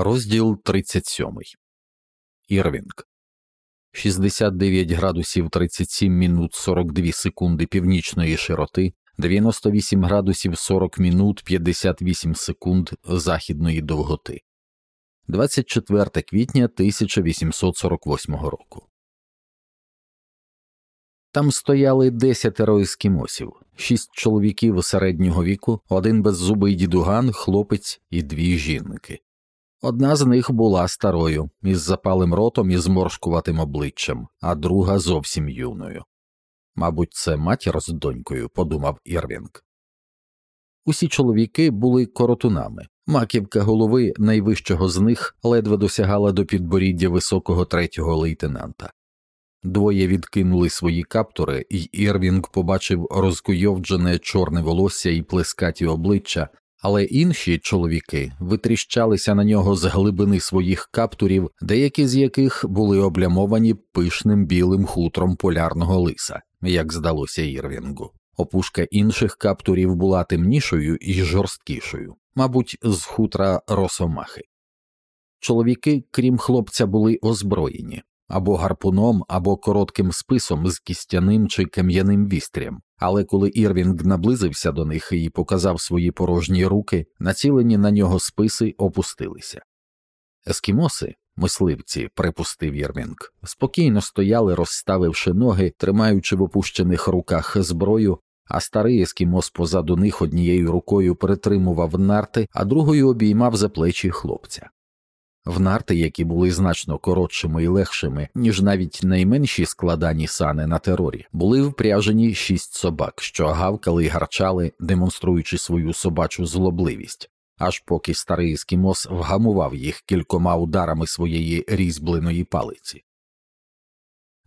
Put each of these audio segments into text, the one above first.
Розділ 37. Ірвінг 69 градусів 37 мінут 42 секунди північної широти, 98 градусів 40 мінут 58 секунд західної довготи. 24 квітня 1848 року. Там стояли десятеро ескімосів, шість чоловіків середнього віку, один беззубий дідуган, хлопець і дві жінки. Одна з них була старою, із запалим ротом і зморшкуватим обличчям, а друга зовсім юною. Мабуть, це матір з донькою, подумав Ірвінг. Усі чоловіки були коротунами. Маківка голови найвищого з них ледве досягала до підборіддя високого третього лейтенанта. Двоє відкинули свої каптури, і Ірвінг побачив розкуйовджене чорне волосся і плескаті обличчя, але інші чоловіки витріщалися на нього з глибини своїх каптурів, деякі з яких були облямовані пишним білим хутром полярного лиса, як здалося Ірвінгу. Опушка інших каптурів була темнішою і жорсткішою, мабуть, з хутра росомахи. Чоловіки, крім хлопця, були озброєні або гарпуном, або коротким списом з кістяним чи кам'яним вістрям, але коли Ірвінг наблизився до них і показав свої порожні руки, націлені на нього списи опустилися. Ескімоси, мисливці, припустив Ірвінг, спокійно стояли, розставивши ноги, тримаючи в опущених руках зброю. А старий ескімос позаду них однією рукою перетримував нарти, а другою обіймав за плечі хлопця. В нарти, які були значно коротшими і легшими, ніж навіть найменші складані сани на терорі, були впряжені шість собак, що гавкали й гарчали, демонструючи свою собачу злобливість, аж поки старий ескімос вгамував їх кількома ударами своєї різьбленої палиці.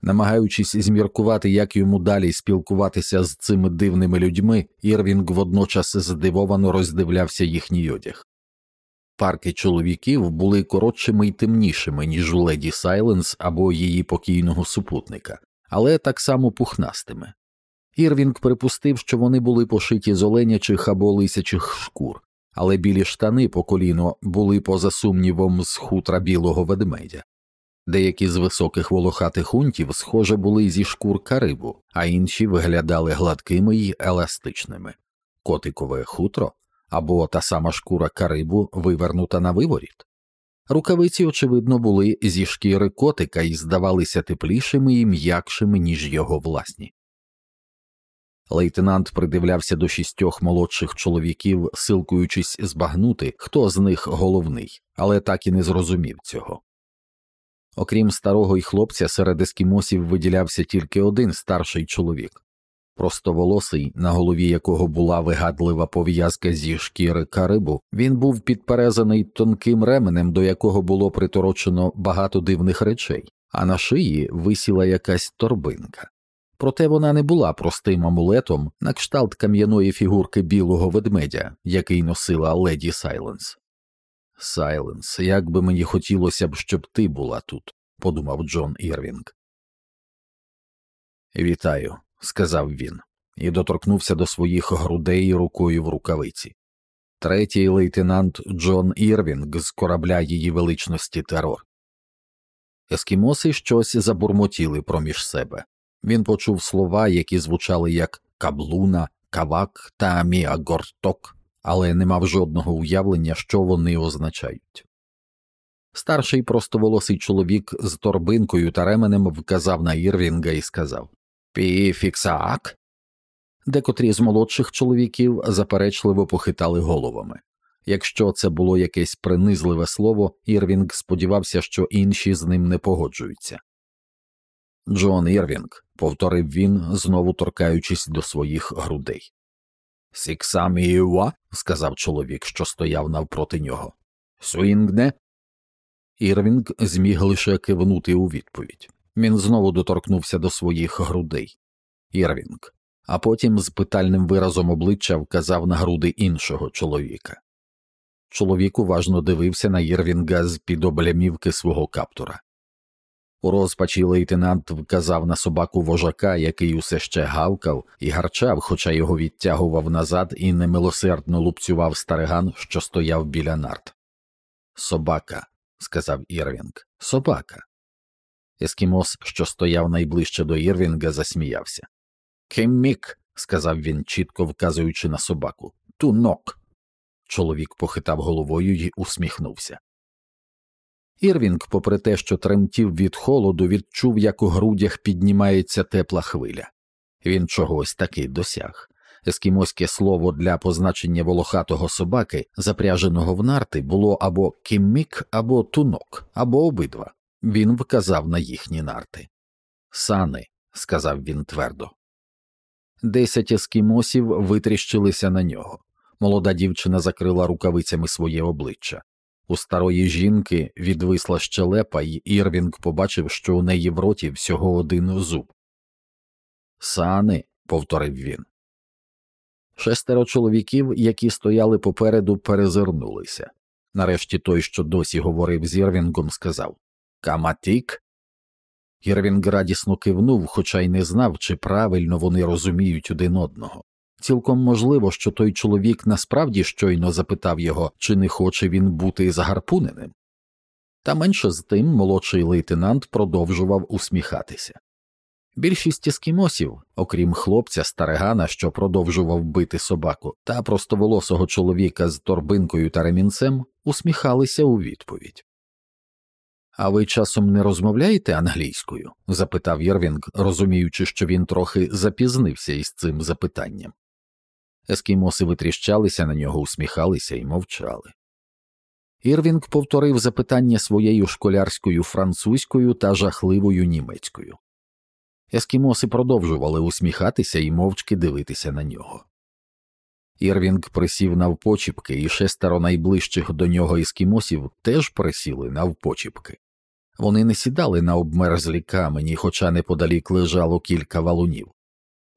Намагаючись зміркувати, як йому далі спілкуватися з цими дивними людьми, Ірвінг водночас здивовано роздивлявся їхній одяг. Парки чоловіків були коротшими й темнішими, ніж у леді Сайленс або її покійного супутника, але так само пухнастими. Ірвінг припустив, що вони були пошиті з оленячих або лисячих шкур, але білі штани по коліно були поза сумнівом з хутра білого ведмедя. Деякі з високих волохатих унтів, схоже, були зі шкур карибу, а інші виглядали гладкими й еластичними. Котикове хутро або та сама шкура карибу вивернута на виворіт. Рукавиці, очевидно, були зі шкіри котика і здавалися теплішими і м'якшими, ніж його власні. Лейтенант придивлявся до шістьох молодших чоловіків, силкуючись збагнути, хто з них головний, але так і не зрозумів цього. Окрім старого й хлопця, серед ескімосів виділявся тільки один старший чоловік простоволосий, на голові якого була вигадлива пов'язка зі шкіри карибу, він був підперезаний тонким ременем, до якого було приторочено багато дивних речей, а на шиї висіла якась торбинка. Проте вона не була простим амулетом на кшталт кам'яної фігурки білого ведмедя, який носила леді Сайленс. Сайленс, як би мені хотілося б, щоб ти була тут, подумав Джон Ірвінг. Вітаю, сказав він, і доторкнувся до своїх грудей рукою в рукавиці. Третій лейтенант Джон Ірвінг з корабля її величності терор. Ескімоси щось забурмотіли проміж себе. Він почув слова, які звучали як каблуна, кавак та міагорток, але не мав жодного уявлення, що вони означають. Старший простоволосий чоловік з торбинкою та ременем вказав на Ірвінга і сказав Піфіксак. Декотрі з молодших чоловіків заперечливо похитали головами. Якщо це було якесь принизливе слово, Ірвінг сподівався, що інші з ним не погоджуються. Джон Ірвінг, повторив він, знову торкаючись до своїх грудей. Сіксаміюа, сказав чоловік, що стояв навпроти нього. Суінгне. Ірвінг зміг лише кивнути у відповідь. Він знову доторкнувся до своїх грудей Ірвінг, а потім з питальним виразом обличчя вказав на груди іншого чоловіка. Чоловік уважно дивився на Ірвінга з під облямівки свого каптура. У розпачі лейтенант вказав на собаку вожака, який усе ще гавкав і гарчав, хоча його відтягував назад і немилосердно лупцював стариган, що стояв біля нарт. Собака, сказав Ірвінг. Собака. Ескімос, що стояв найближче до Ірвінга, засміявся. Кеммік, сказав він, чітко вказуючи на собаку. Тунок. Чоловік похитав головою і усміхнувся. Ірвінг, попри те, що тремтів від холоду, відчув, як у грудях піднімається тепла хвиля. Він чогось таки досяг. Ескімоське слово для позначення волохатого собаки, запряженого в нарти, було або кіммік, або тунок, або обидва. Він вказав на їхні нарти. Сани, сказав він твердо. Десять ескімосів витріщилися на нього. Молода дівчина закрила рукавицями своє обличчя. У старої жінки відвисла щелепа, і Ірвінг побачив, що у неї в роті всього один зуб. Сани, повторив він. Шестеро чоловіків, які стояли попереду, перезирнулися. Нарешті той, що досі говорив з Ірвінгом, сказав Каматік. Ірвінг радісно кивнув, хоча й не знав, чи правильно вони розуміють один одного. Цілком можливо, що той чоловік насправді щойно запитав його, чи не хоче він бути загарпуненим. Та менше з тим молодший лейтенант продовжував усміхатися. Більшість ескімосів, окрім хлопця старегана, що продовжував бити собаку, та простоволосого чоловіка з торбинкою та ремінцем, усміхалися у відповідь. А ви часом не розмовляєте англійською? запитав Єрвінг, розуміючи, що він трохи запізнився із цим запитанням. Ескімоси витріщалися на нього, усміхалися і мовчали. Ірвінг повторив запитання своєю школярською французькою та жахливою німецькою. Ескімоси продовжували усміхатися і мовчки дивитися на нього. Ірвінг присів навпочіпки, і шестеро найближчих до нього ескімосів теж присіли навпочіпки. Вони не сідали на обмерзлі камені, хоча неподалік лежало кілька валунів.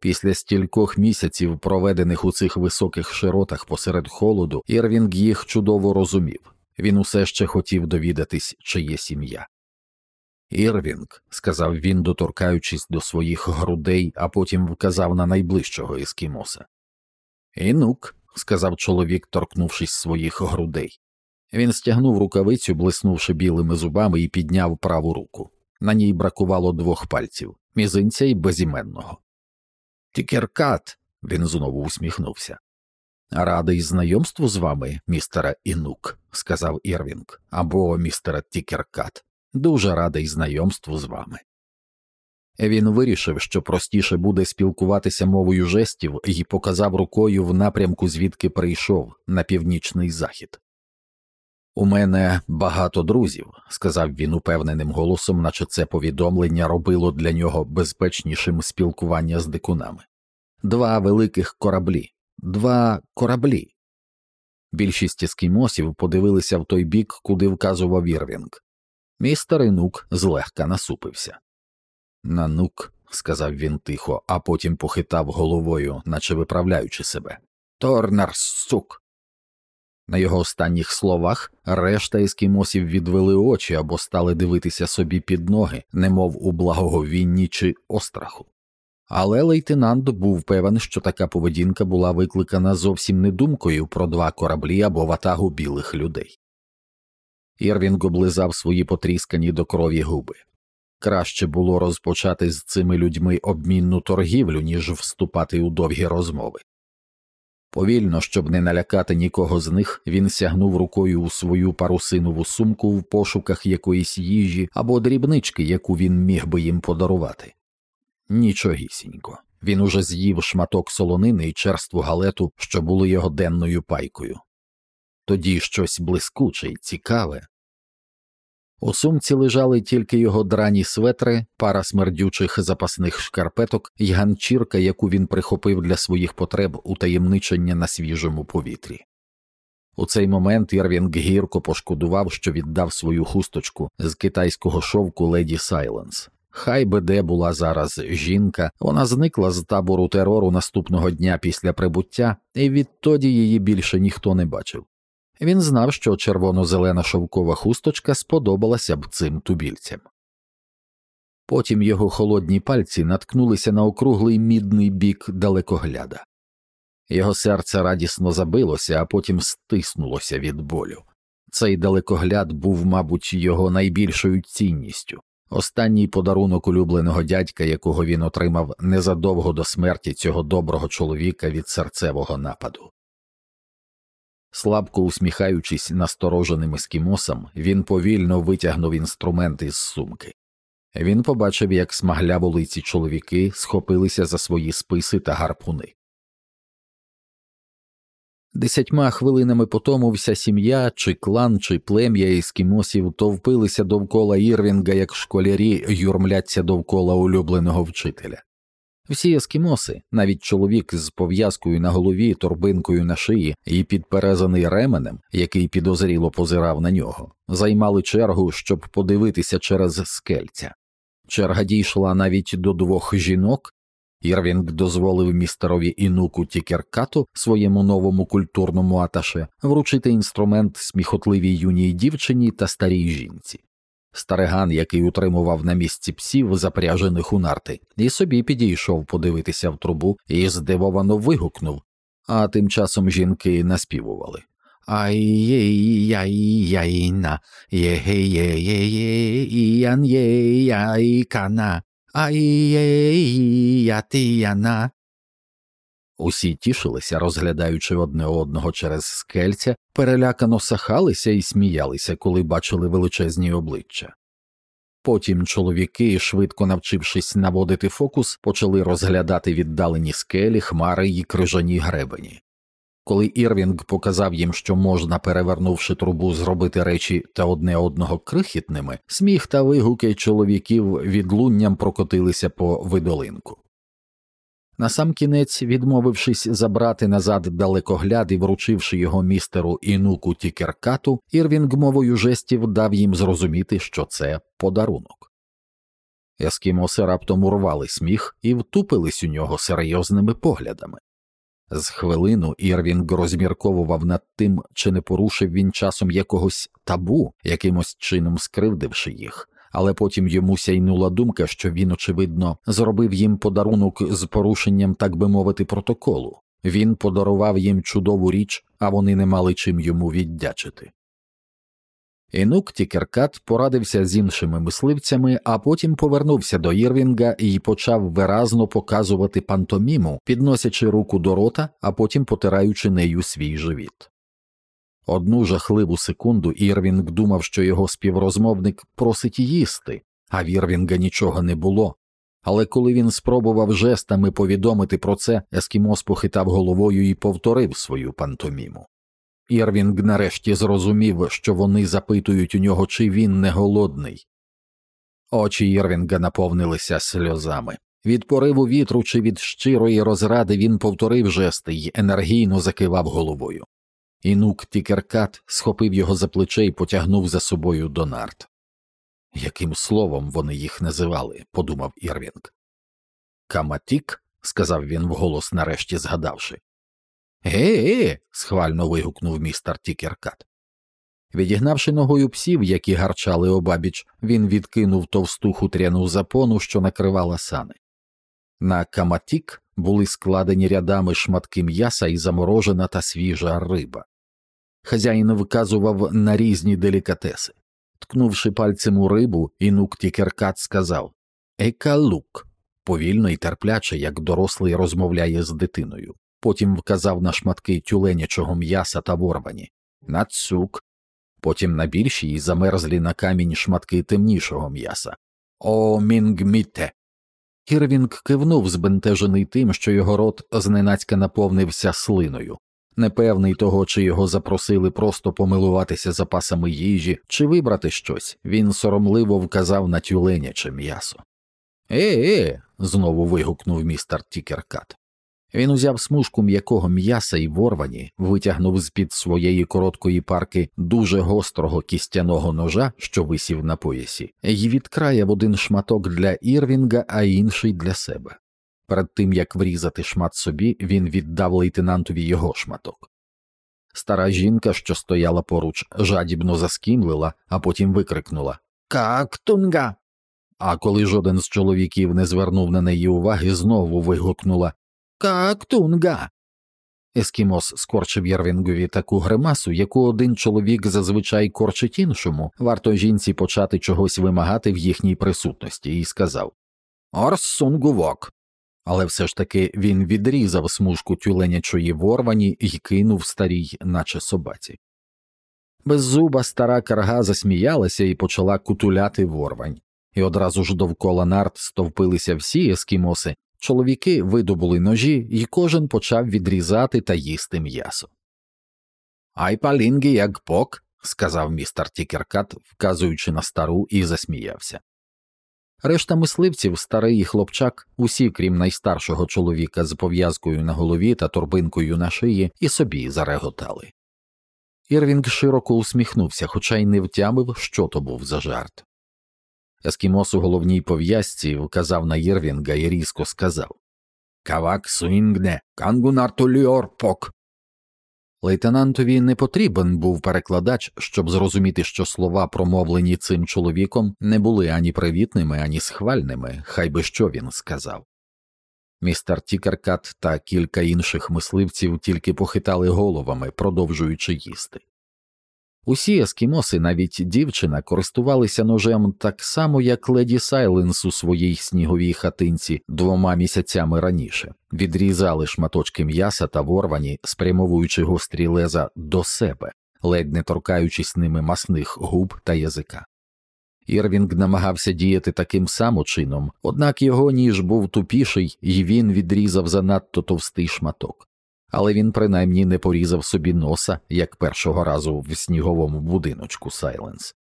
Після стількох місяців, проведених у цих високих широтах посеред холоду, Ірвінг їх чудово розумів він усе ще хотів довідатись, чи є сім'я. Ірвінг, сказав він, доторкаючись до своїх грудей, а потім вказав на найближчого ескімоса. Інук, сказав чоловік, торкнувшись своїх грудей. Він стягнув рукавицю, блиснувши білими зубами, і підняв праву руку. На ній бракувало двох пальців мізинця і безіменного. Тікеркат. він знову усміхнувся. Радий знайомству з вами, містере Інук, сказав Ірвінг, або містере Тікеркат. Дуже радий знайомству з вами. Він вирішив, що простіше буде спілкуватися мовою жестів, і показав рукою в напрямку, звідки прийшов, на північний захід. У мене багато друзів, сказав він упевненим голосом, наче це повідомлення робило для нього безпечнішим спілкування з дикунами. Два великих кораблі, два кораблі. Більшість ескімосів подивилися в той бік, куди вказував Ірвінг. Містер Інук злегка насупився. Нанук, сказав він тихо, а потім похитав головою, наче виправляючи себе. Торнер сук. На його останніх словах решта ескімосів відвели очі або стали дивитися собі під ноги, немов у благоговінні чи остраху. Але лейтенант був певен, що така поведінка була викликана зовсім не думкою про два кораблі або ватагу білих людей. Ірвінг облизав свої потріскані до крові губи. Краще було розпочати з цими людьми обмінну торгівлю, ніж вступати у довгі розмови. Повільно, щоб не налякати нікого з них, він сягнув рукою у свою парусинову сумку в пошуках якоїсь їжі або дрібнички, яку він міг би їм подарувати. Нічогісінько. Він уже з'їв шматок солонини і черству галету, що були його денною пайкою. Тоді щось блискуче й цікаве. У сумці лежали тільки його драні светри, пара смердючих запасних шкарпеток і ганчірка, яку він прихопив для своїх потреб утаємничення на свіжому повітрі. У цей момент Ірвінг гірко пошкодував, що віддав свою хусточку з китайського шовку леді Сайленс. Хай би де була зараз жінка, вона зникла з табору терору наступного дня після прибуття, і відтоді її більше ніхто не бачив. Він знав, що червоно-зелена шовкова хусточка сподобалася б цим тубільцям. Потім його холодні пальці наткнулися на округлий мідний бік далекогляда. Його серце радісно забилося, а потім стиснулося від болю. Цей далекогляд був, мабуть, його найбільшою цінністю, останній подарунок улюбленого дядька, якого він отримав незадовго до смерті цього доброго чоловіка від серцевого нападу. Слабко усміхаючись настороженим ескімосам, він повільно витягнув інструмент із сумки. Він побачив, як смагляво лиці чоловіки схопилися за свої списи та гарпуни. Десятьма хвилинами потому вся сім'я, чи клан, чи плем'я ескімосів товпилися довкола Ірвінга, як школярі юрмляться довкола улюбленого вчителя. Всі ескімоси, навіть чоловік з пов'язкою на голові, торбинкою на шиї і підперезаний ременем, який підозріло позирав на нього, займали чергу, щоб подивитися через скельця. Черга дійшла навіть до двох жінок. Ірвінг дозволив містерові інуку Тікеркату, своєму новому культурному аташе, вручити інструмент сміхотливій юній дівчині та старій жінці. Стариган, який утримував на місці псів, запряжених у нарти, і собі підійшов подивитися в трубу і здивовано вигукнув, а тим часом жінки наспівували. Ай-є-яй-яйна, є-є-є-є-ян-є-яй-кана, ай-є-я-ти-яна. Усі тішилися, розглядаючи одне одного через скельця, перелякано сахалися і сміялися, коли бачили величезні обличчя. Потім чоловіки, швидко навчившись наводити фокус, почали розглядати віддалені скелі, хмари й крижані гребені. Коли Ірвінг показав їм, що можна, перевернувши трубу, зробити речі та одне одного крихітними, сміх та вигуки чоловіків відлунням прокотилися по видолинку. Насамкінець, відмовившись забрати назад далекогляд і вручивши його містеру інуку Тікеркату, Ірвінг мовою жестів дав їм зрозуміти, що це подарунок. Ескімоси раптом урвали сміх і втупились у нього серйозними поглядами. З хвилину Ірвінг розмірковував над тим, чи не порушив він часом якогось табу, якимось чином скривдивши їх, але потім йому сяйнула думка, що він, очевидно, зробив їм подарунок з порушенням, так би мовити, протоколу. Він подарував їм чудову річ, а вони не мали чим йому віддячити. Інук Тікеркат порадився з іншими мисливцями, а потім повернувся до Ірвінга і почав виразно показувати пантоміму, підносячи руку до рота, а потім потираючи нею свій живіт. Одну жахливу секунду Ірвінг думав, що його співрозмовник просить їсти, а в Ірвінга нічого не було. Але коли він спробував жестами повідомити про це, Ескімос похитав головою і повторив свою пантоміму. Ірвінг нарешті зрозумів, що вони запитують у нього, чи він не голодний. Очі Ірвінга наповнилися сльозами. Від пориву вітру чи від щирої розради він повторив жести й енергійно закивав головою. Інук Тікеркат схопив його за плече і потягнув за собою до нарт. Яким словом вони їх називали, подумав Ірвінг. Каматік, сказав він вголос, нарешті згадавши. Ге-ге. схвально вигукнув містер Тікеркат. Відігнавши ногою псів, які гарчали обабіч, він відкинув товсту хутряну запону, що накривала сани. На каматік були складені рядами шматки м'яса і заморожена та свіжа риба. Хазяїн вказував на різні делікатеси. Ткнувши пальцем у рибу, інук Тікеркат сказав Екалук, повільно і терпляче, як дорослий розмовляє з дитиною. Потім вказав на шматки тюленячого м'яса та ворвані, на цук, потім на більші і замерзлі на камінь шматки темнішого м'яса. Омінгміте. Ірвінг кивнув, збентежений тим, що його рот зненацька наповнився слиною. Непевний того, чи його запросили просто помилуватися запасами їжі, чи вибрати щось, він соромливо вказав на тюленяче м'ясо. Е, е. знову вигукнув містер Тікеркат. Він узяв смужку м'якого м'яса і ворвані, витягнув з під своєї короткої парки дуже гострого кістяного ножа, що висів на поясі, і відкраяв один шматок для Ірвінга, а інший для себе. Перед тим як врізати шмат собі, він віддав лейтенантові його шматок. Стара жінка, що стояла поруч, жадібно заскімлила, а потім викрикнула Кактунга. А коли жоден з чоловіків не звернув на неї уваги, знову вигукнула Кактунга. Ескімос скорчив Ірвінгові таку гримасу, яку один чоловік зазвичай корчить іншому, варто жінці почати чогось вимагати в їхній присутності, і сказав Орс сунгувок. Але все ж таки він відрізав смужку тюленячої ворвані і кинув старій, наче собаці. Беззуба стара карга засміялася і почала кутуляти ворвань, і одразу ж довкола нарт стовпилися всі ескімоси, чоловіки видобули ножі, і кожен почав відрізати та їсти м'ясо. Ай палінгі як пок, сказав містер Тікеркат, вказуючи на стару, і засміявся. Решта мисливців, старий хлопчак, усі, крім найстаршого чоловіка з пов'язкою на голові та торбинкою на шиї, і собі зареготали. Ірвінг широко усміхнувся, хоча й не втямив, що то був за жарт. Ескімос у головній пов'язці вказав на Ірвінга і різко сказав Кавак суінгне, кангунартуліор пок. Лейтенантові не потрібен був перекладач, щоб зрозуміти, що слова, промовлені цим чоловіком, не були ані привітними, ані схвальними, хай би що він сказав. Містер Тікеркат та кілька інших мисливців тільки похитали головами, продовжуючи їсти. Усі ескімоси, навіть дівчина, користувалися ножем так само, як леді Сайленс у своїй сніговій хатинці двома місяцями раніше, відрізали шматочки м'яса та ворвані, спрямовуючи гострі леза до себе, ледь не торкаючись ними масних губ та язика. Ірвінг намагався діяти таким самим чином, однак його ніж був тупіший, і він відрізав занадто товстий шматок але він принаймні не порізав собі носа, як першого разу в сніговому будиночку Сайленс.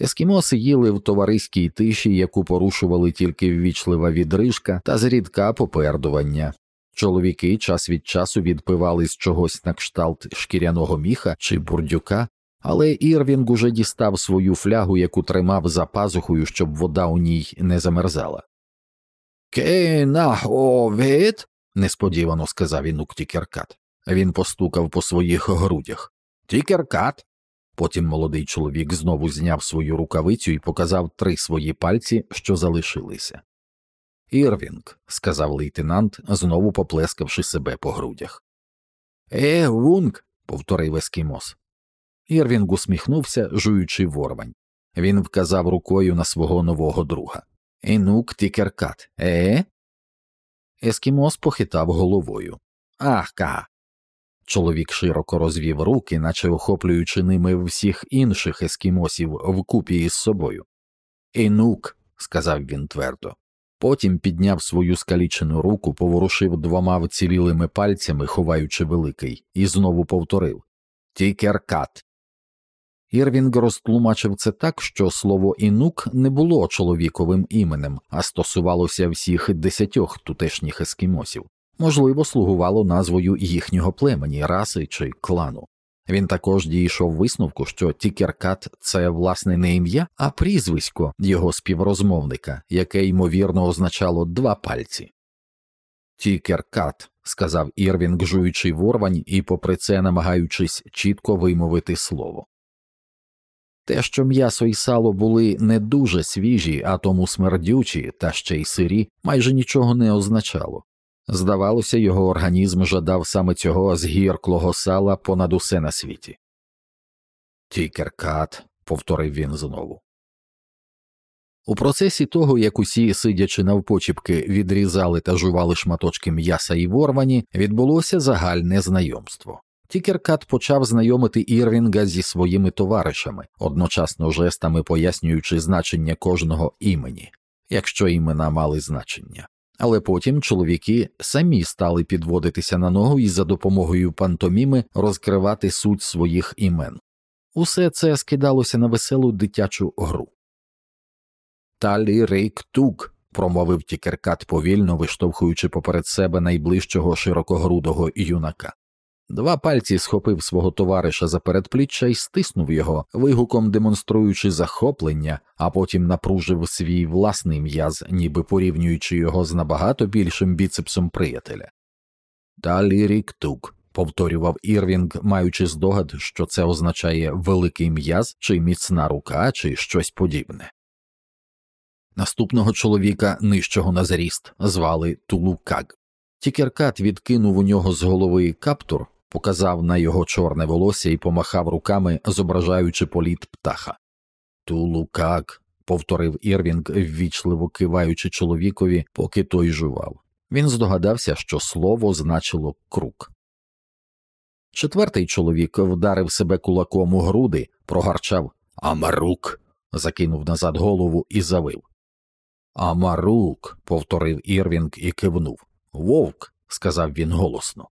Ескімоси їли в товариській тиші, яку порушували тільки ввічлива відрижка та зрідка попердування. Чоловіки час від часу відпивали з чогось на кшталт шкіряного міха чи бурдюка, але Ірвінг уже дістав свою флягу, яку тримав за пазухою, щоб вода у ній не замерзала. Кенаховіт несподівано сказав інук Тікеркат. Він постукав по своїх грудях. Тікеркат. Потім молодий чоловік знову зняв свою рукавицю і показав три свої пальці, що залишилися. Ірвінг, сказав лейтенант, знову поплескавши себе по грудях. Е, вунг. повторив ескімос. Ірвінг усміхнувся, жуючи ворвань. Він вказав рукою на свого нового друга. Інук Тікеркат. Е? Ескімос похитав головою. Ах ка. Чоловік широко розвів руки, наче охоплюючи ними всіх інших ескімосів вкупі із собою. Інук, сказав він твердо. Потім підняв свою скалічену руку, поворушив двома вцілілими пальцями, ховаючи великий, і знову повторив Тікеркат. Ірвінг розтлумачив це так, що слово інук не було чоловіковим іменем, а стосувалося всіх десятьох тутешніх ескімосів, можливо, слугувало назвою їхнього племені, раси чи клану. Він також дійшов висновку, що Тікеркат це власне не ім'я, а прізвисько його співрозмовника, яке ймовірно означало два пальці. Тікеркат, сказав Ірвінг, жуючи ворвань і, попри це намагаючись чітко вимовити слово. Те, що м'ясо і сало були не дуже свіжі, а тому смердючі та ще й сирі, майже нічого не означало. Здавалося, його організм жадав саме цього згірклого сала понад усе на світі. Тікеркат, повторив він знову. У процесі того, як усі, сидячи навпочіпки, відрізали та жували шматочки м'яса і ворвані, відбулося загальне знайомство. Тікеркат почав знайомити Ірвінга зі своїми товаришами, одночасно жестами пояснюючи значення кожного імені, якщо імена мали значення. Але потім чоловіки самі стали підводитися на ногу і за допомогою пантоміми розкривати суть своїх імен. Усе це скидалося на веселу дитячу гру. Таліріктуг, промовив тікеркат повільно, виштовхуючи поперед себе найближчого широкогрудого юнака. Два пальці схопив свого товариша за передпліччя і стиснув його, вигуком демонструючи захоплення, а потім напружив свій власний м'яз, ніби порівнюючи його з набагато більшим біцепсом приятеля. Таліріктуг, повторював Ірвінг, маючи здогад, що це означає великий м'яз, чи міцна рука, чи щось подібне. Наступного чоловіка нижчого на зріст звали Тулугак. Тікеркат відкинув у нього з голови каптур, показав на його чорне волосся і помахав руками, зображаючи політ птаха. Тулугак, повторив Ірвінг, ввічливо киваючи чоловікові, поки той жував. Він здогадався, що слово значило крук. Четвертий чоловік вдарив себе кулаком у груди, прогарчав Амарук, закинув назад голову і завив. Амарук, повторив Ірвінг і кивнув. Вовк, сказав він голосно.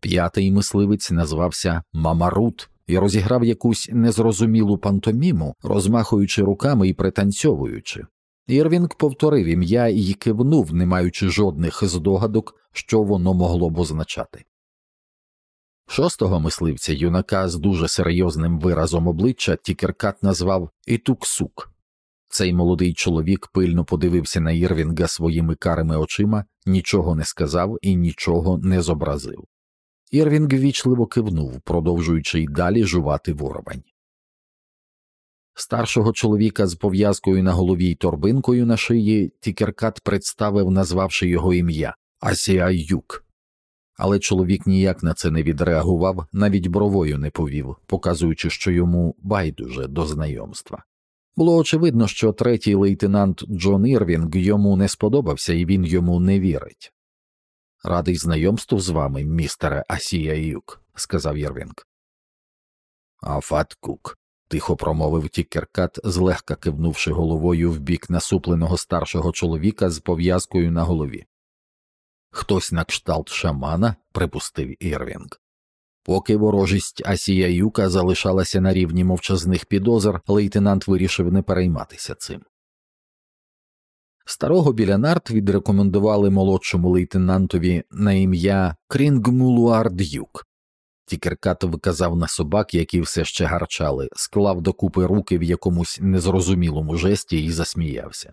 П'ятий мисливець назвався Мамарут і розіграв якусь незрозумілу пантоміму, розмахуючи руками і пританцьовуючи. Ірвінг повторив ім'я і кивнув, не маючи жодних здогадок, що воно могло б означати. Шостого мисливця юнака з дуже серйозним виразом обличчя Тікеркат назвав Ітуксук. Цей молодий чоловік пильно подивився на Ірвінга своїми карими очима, нічого не сказав і нічого не зобразив. Ірвінг ввічливо кивнув, продовжуючи й далі жувати ворвань. Старшого чоловіка з пов'язкою на голові й торбинкою на шиї Тікеркат представив, назвавши його ім'я Асіяюк. Але чоловік ніяк на це не відреагував, навіть бровою не повів, показуючи, що йому байдуже до знайомства. Було очевидно, що третій лейтенант Джон Ірвінг йому не сподобався і він йому не вірить. Радий знайомству з вами, містере Асіяюк, сказав Ірвінг. Афат Кук, тихо промовив Тікеркат, злегка кивнувши головою в бік насупленого старшого чоловіка з пов'язкою на голові. Хтось на кшталт шамана, припустив Ірвінг. Поки ворожість Асіяюка залишалася на рівні мовчазних підозр, лейтенант вирішив не перейматися цим. Старого біля нарт відрекомендували молодшому лейтенантові на ім'я Крінгмулуардюк. Тікеркат вказав на собак, які все ще гарчали, склав докупи руки в якомусь незрозумілому жесті і засміявся.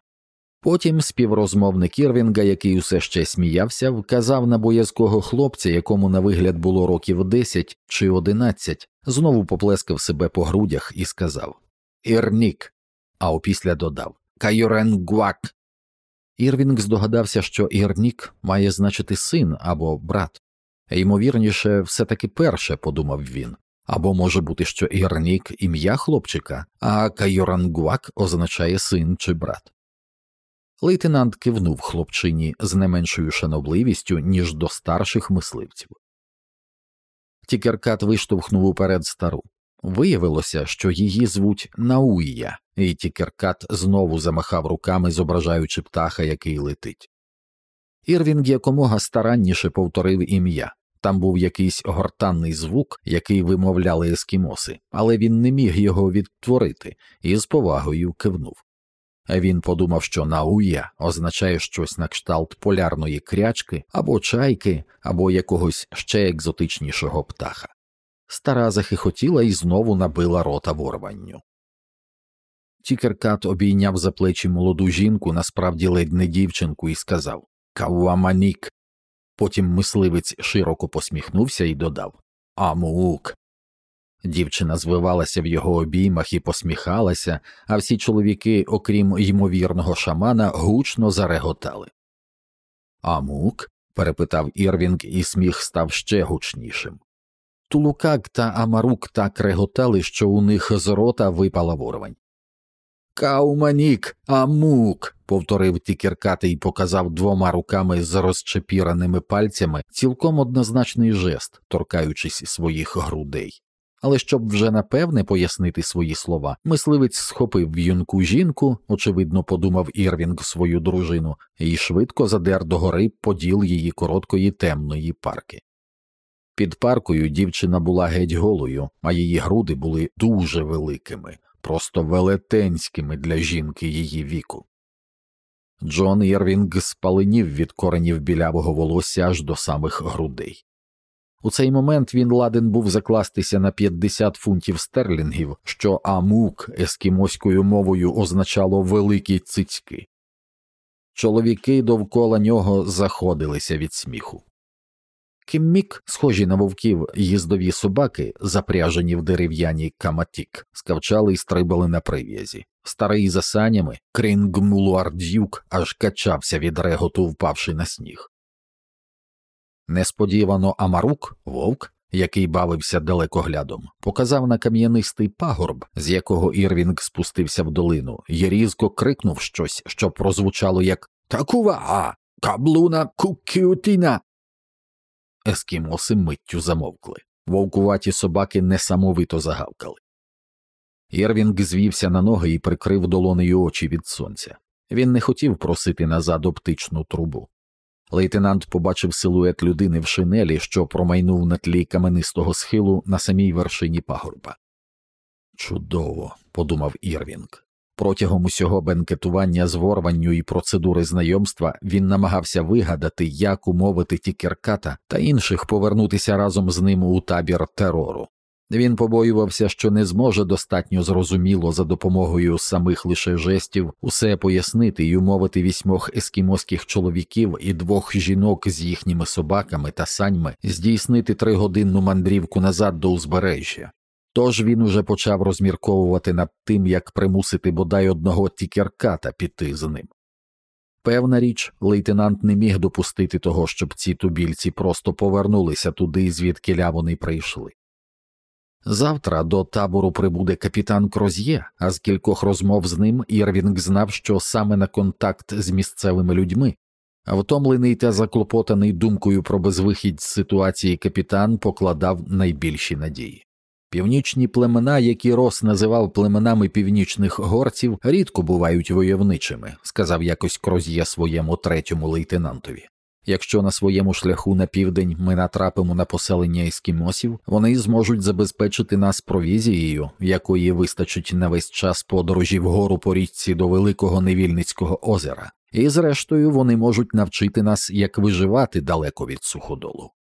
Потім співрозмовник Ірвінга, який усе ще сміявся, вказав на боязкого хлопця, якому на вигляд було років десять чи одинадцять, знову поплескав себе по грудях і сказав Ірнік, а опісля додав Кайорангуак. Ірвінг здогадався, що Ірнік має значити син або брат. Ймовірніше, все таки перше, подумав він, або може бути, що Ірнік ім'я хлопчика, а Кайорангуак означає син чи брат. Лейтенант кивнув хлопчині з не меншою шанобливістю, ніж до старших мисливців. Тікеркат виштовхнув уперед стару. Виявилося, що її звуть Науя, і Тікеркат знову замахав руками, зображаючи птаха, який летить. Ірвінг якомога старанніше повторив ім'я. Там був якийсь гортанний звук, який вимовляли ескімоси, але він не міг його відтворити і з повагою кивнув. Він подумав, що науя означає щось на кшталт полярної крячки або чайки, або якогось ще екзотичнішого птаха. Стара захихотіла і знову набила рота ворванню. Тікеркат обійняв за плечі молоду жінку, насправді ледь не дівчинку, і сказав Кауаманік. Потім мисливець широко посміхнувся і додав Амук. Дівчина звивалася в його обіймах і посміхалася, а всі чоловіки, окрім ймовірного шамана, гучно зареготали. Амук? перепитав Ірвінг, і сміх став ще гучнішим. Тулукак та Амарук так реготали, що у них з рота випала ворвань. Кауманік, амук. повторив тікеркати і показав двома руками з розчепіраними пальцями цілком однозначний жест, торкаючись своїх грудей. Але щоб вже напевне пояснити свої слова, мисливець схопив в'юнку жінку, очевидно, подумав Ірвінг свою дружину, і швидко задер догори поділ її короткої темної парки. Під паркою дівчина була геть голою, а її груди були дуже великими, просто велетенськими для жінки її віку. Джон Ірвінг спаленів від коренів білявого волосся аж до самих грудей. У цей момент він ладен був закластися на 50 фунтів стерлінгів, що амук ескімоською мовою означало великі цицьки. Чоловіки довкола нього заходилися від сміху. Кіммік, схожі на вовків їздові собаки, запряжені в дерев'яній каматік, скавчали й стрибали на прив'язі. Старий за санями, Крингмулуардюк аж качався від реготу, впавши на сніг. Несподівано Амарук, вовк, який бавився далекоглядом, показав на кам'янистий пагорб, з якого Ірвінг спустився в долину, і різко крикнув щось, що прозвучало як Такува, каблуна куккіутіна. Ескімоси миттю замовкли. Вовкуваті собаки несамовито загавкали. Ірвінг звівся на ноги і прикрив долонею очі від сонця. Він не хотів просити назад оптичну трубу. Лейтенант побачив силует людини в шинелі, що промайнув на тлі каменистого схилу на самій вершині пагорба. Чудово, подумав Ірвінг. Протягом усього бенкетування з ворванню і процедури знайомства він намагався вигадати, як умовити тікерката та інших повернутися разом з ним у табір терору. Він побоювався, що не зможе достатньо зрозуміло за допомогою самих лише жестів усе пояснити й умовити вісьмох ескімоських чоловіків і двох жінок з їхніми собаками та саньми здійснити тригодинну мандрівку назад до узбережжя. Тож він уже почав розмірковувати над тим, як примусити бодай одного тікерката піти з ним. Певна річ, лейтенант не міг допустити того, щоб ці тубільці просто повернулися туди, звідки вони прийшли. Завтра до табору прибуде капітан Кроз'є, а з кількох розмов з ним Ірвінг знав, що саме на контакт з місцевими людьми, а втомлений та заклопотаний думкою про безвихідь з ситуації капітан покладав найбільші надії. Північні племена, які Рос називав племенами північних горців, рідко бувають войовничими, сказав якось Кроз'є своєму третьому лейтенантові. Якщо на своєму шляху на південь ми натрапимо на поселення ескімосів, вони зможуть забезпечити нас провізією, якої вистачить на весь час подорожі вгору по річці до великого невільницького озера, і зрештою вони можуть навчити нас, як виживати далеко від суходолу.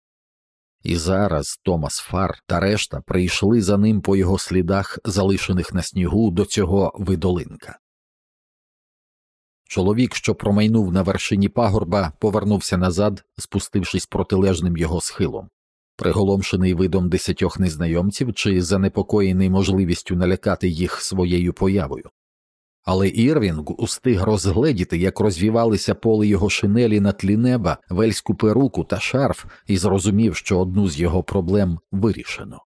І зараз Томас Фар та решта прийшли за ним по його слідах, залишених на снігу до цього видолинка. Чоловік, що промайнув на вершині пагорба, повернувся назад, спустившись протилежним його схилом. Приголомшений видом десятьох незнайомців чи занепокоєний можливістю налякати їх своєю появою. Але Ірвінг устиг розгледіти, як розвівалися поле його шинелі на тлі неба, вельську перуку та шарф, і зрозумів, що одну з його проблем вирішено.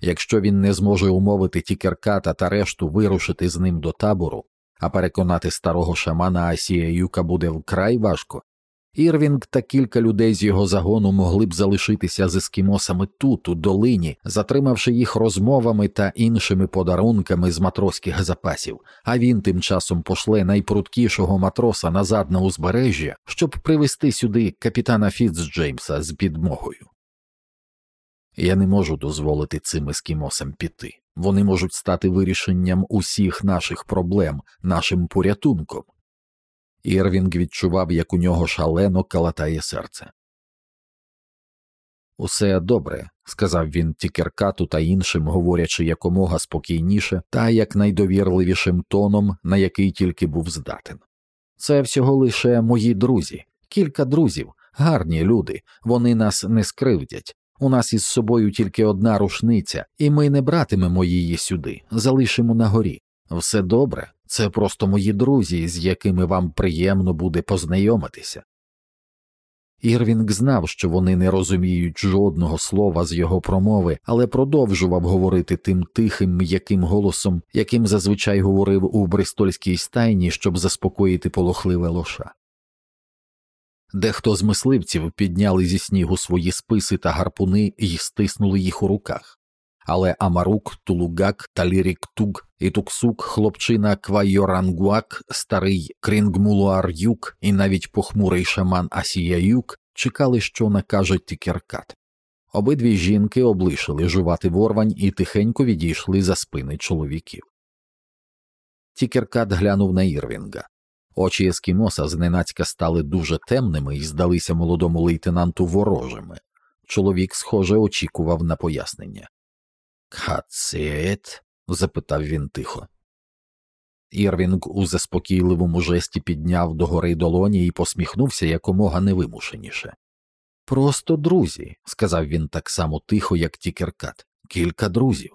Якщо він не зможе умовити тікерката та решту вирушити з ним до табору, а переконати старого шамана Асія Юка буде вкрай важко. Ірвінг та кілька людей з його загону могли б залишитися з ескімосами тут, у долині, затримавши їх розмовами та іншими подарунками з матроських запасів, а він тим часом пошле найпруткішого матроса назад на узбережжя, щоб привезти сюди капітана Фіцджеймса з підмогою. Я не можу дозволити цим ескімосам піти. Вони можуть стати вирішенням усіх наших проблем, нашим порятунком. Ірвінг відчував, як у нього шалено калатає серце. Усе добре, сказав він тікеркату та іншим, говорячи якомога спокійніше та якнайдовірливішим тоном, на який тільки був здатен. Це всього лише мої друзі, кілька друзів, гарні люди, вони нас не скривдять, у нас із собою тільки одна рушниця, і ми не братимемо її сюди, залишимо на горі. Все добре, це просто мої друзі, з якими вам приємно буде познайомитися. Ірвінг знав, що вони не розуміють жодного слова з його промови, але продовжував говорити тим тихим, м'яким голосом, яким зазвичай говорив у бристольській стайні, щоб заспокоїти полохливе лоша. Дехто з мисливців підняли зі снігу свої списи та гарпуни і стиснули їх у руках. Але Амарук, Тулугак, Таліріктуг, Ітуксук, хлопчина Кайорангуак, старий Крінгмулуардюк і навіть похмурий шаман Асіяюк чекали, що накаже Тікеркат. Обидві жінки облишили жувати ворвань і тихенько відійшли за спини чоловіків. Тікеркат глянув на Ірвінга. Очі ескімоса зненацька стали дуже темними і здалися молодому лейтенанту ворожими. Чоловік, схоже, очікував на пояснення. Кацет? запитав він тихо. Ірвінг у заспокійливому жесті підняв догори долоні і посміхнувся якомога невимушеніше. Просто друзі, сказав він так само тихо, як тікеркат, кілька друзів.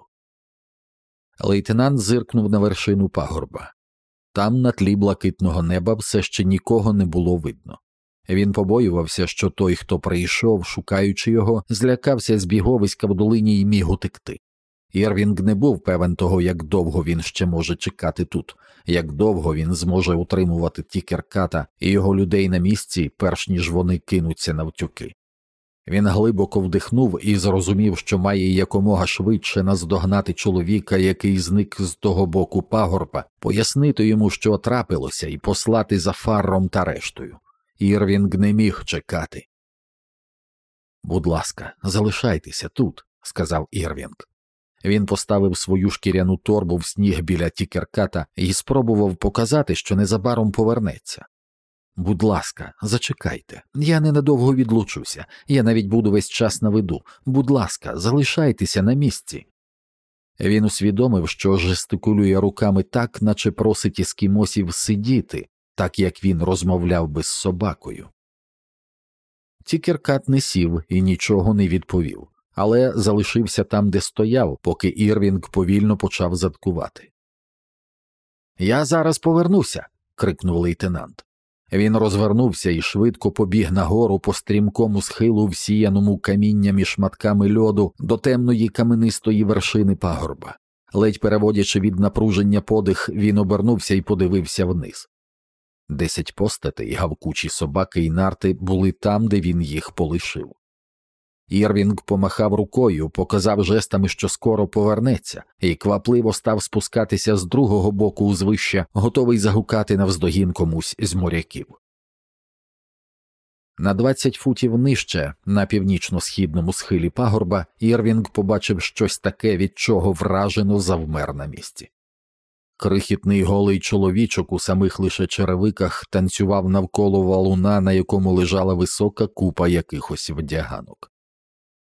Лейтенант зиркнув на вершину пагорба. Там на тлі блакитного неба все ще нікого не було видно. Він побоювався, що той, хто прийшов, шукаючи його, злякався збіговиська в долині і міг утекти. Ірвінг не був певен того, як довго він ще може чекати тут, як довго він зможе утримувати тікерката і його людей на місці, перш ніж вони кинуться навтюки. Він глибоко вдихнув і зрозумів, що має якомога швидше наздогнати чоловіка, який зник з того боку пагорба, пояснити йому, що трапилося, і послати за фарром та рештою. Ірвінг не міг чекати. Будь ласка, залишайтеся тут, сказав Ірвінг. Він поставив свою шкіряну торбу в сніг біля тікерката і спробував показати, що незабаром повернеться. Будь ласка, зачекайте, я ненадовго відлучуся, я навіть буду весь час на виду. Будь ласка, залишайтеся на місці. Він усвідомив, що жестикулює руками так, наче просить іскімосів сидіти, так як він розмовляв би з собакою. Тікеркат не сів і нічого не відповів, але залишився там, де стояв, поки Ірвінг повільно почав задкувати. Я зараз повернуся. крикнув лейтенант. Він розвернувся і швидко побіг нагору по стрімкому схилу, всіяному камінням і шматками льоду до темної каменистої вершини пагорба. Ледь переводячи від напруження подих, він обернувся і подивився вниз. Десять постатей, гавкучі собаки і нарти були там, де він їх полишив. Ірвінг помахав рукою, показав жестами, що скоро повернеться, і квапливо став спускатися з другого боку узвища, готовий загукати навздогін комусь з моряків. На двадцять футів нижче, на північно-східному схилі пагорба, Ірвінг побачив щось таке, від чого вражено завмер на місці. Крихітний голий чоловічок у самих лише черевиках танцював навколо валуна, на якому лежала висока купа якихось вдяганок.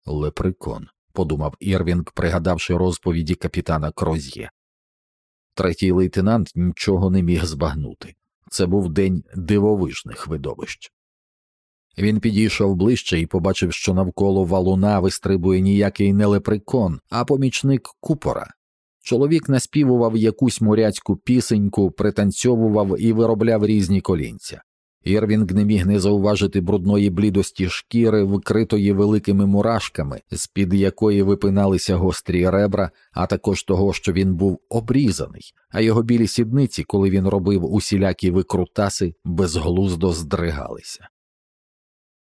Лепрекон, подумав Ірвінг, пригадавши розповіді капітана Кроз'є. Третій лейтенант нічого не міг збагнути. Це був день дивовижних видовищ. Він підійшов ближче і побачив, що навколо валуна вистрибує ніякий не лепрекон, а помічник купора. Чоловік наспівував якусь моряцьку пісеньку, пританцьовував і виробляв різні колінця. Ірвінг не міг не зауважити брудної блідості шкіри, вкритої великими мурашками, з під якої випиналися гострі ребра, а також того, що він був обрізаний, а його білі сідниці, коли він робив усілякі викрутаси, безглуздо здригалися.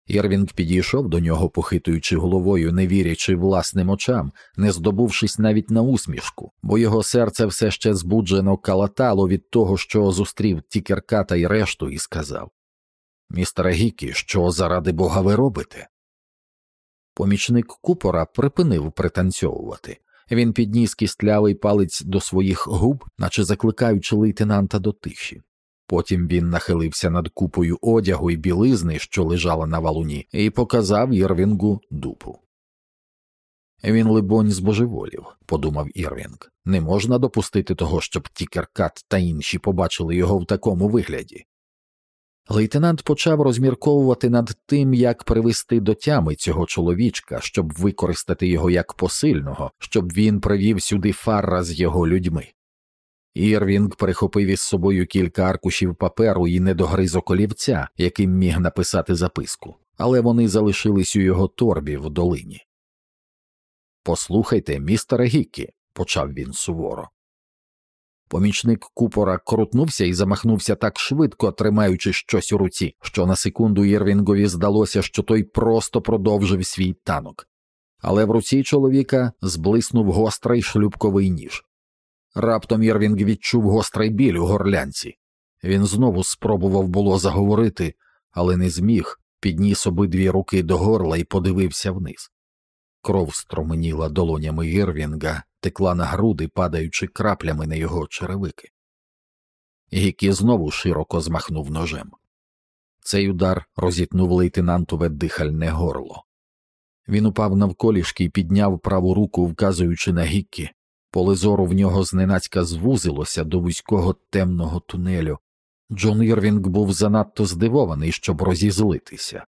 Ірвінг підійшов до нього, похитуючи головою, не вірячи власним очам, не здобувшись навіть на усмішку, бо його серце все ще збуджено калатало від того, що зустрів тікерката й решту, і сказав Містере Гікі, що заради бога ви робите? Помічник купора припинив пританцьовувати. Він підніс кістлявий палець до своїх губ, наче закликаючи лейтенанта до тиші. Потім він нахилився над купою одягу і білизни, що лежала на валуні, і показав Ірвінгу дупу. Він, либонь, збожеволів, подумав Ірвінг. Не можна допустити того, щоб Тікеркат та інші побачили його в такому вигляді. Лейтенант почав розмірковувати над тим, як привести до тями цього чоловічка, щоб використати його як посильного, щоб він привів сюди фарра з його людьми. Ірвінг прихопив із собою кілька аркушів паперу і недогризок олівця, яким міг написати записку, але вони залишились у його торбі в долині. Послухайте, містере Гіккі, почав він суворо. Помічник купора крутнувся і замахнувся так швидко, тримаючи щось у руці, що на секунду Ірвінгові здалося, що той просто продовжив свій танок. Але в руці чоловіка зблиснув гострий шлюбковий ніж. Раптом Ірвінг відчув гострий біль у горлянці. Він знову спробував було заговорити, але не зміг, підніс обидві руки до горла і подивився вниз. Кров строменіла долонями Ірвінга, текла на груди, падаючи краплями на його черевики. Гікі знову широко змахнув ножем. Цей удар розітнув лейтенантове дихальне горло. Він упав навколішки і підняв праву руку, вказуючи на Гіккі. Поле зору в нього зненацька звузилося до вузького темного тунелю. Джон Ірвінг був занадто здивований, щоб розізлитися.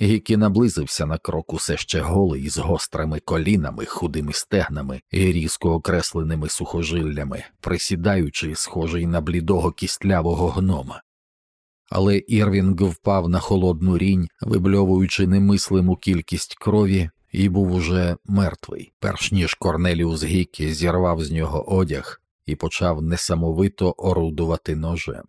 Гікі наблизився на крок усе ще голий з гострими колінами, худими стегнами і різко окресленими сухожиллями, присідаючи, схожий на блідого кістлявого гнома. але Ірвінг впав на холодну рінь, вибльовуючи немислиму кількість крові, і був уже мертвий, перш ніж Корнеліус Гікі зірвав з нього одяг і почав несамовито орудувати ножем.